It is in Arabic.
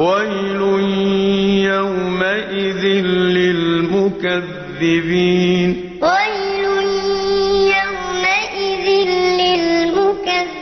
وَيْلٌ يَوْمَئِذٍ لِّلْمُكَذِّبِينَ وَيْلٌ يَوْمَئِذٍ لِّلْمُكَذِّبِينَ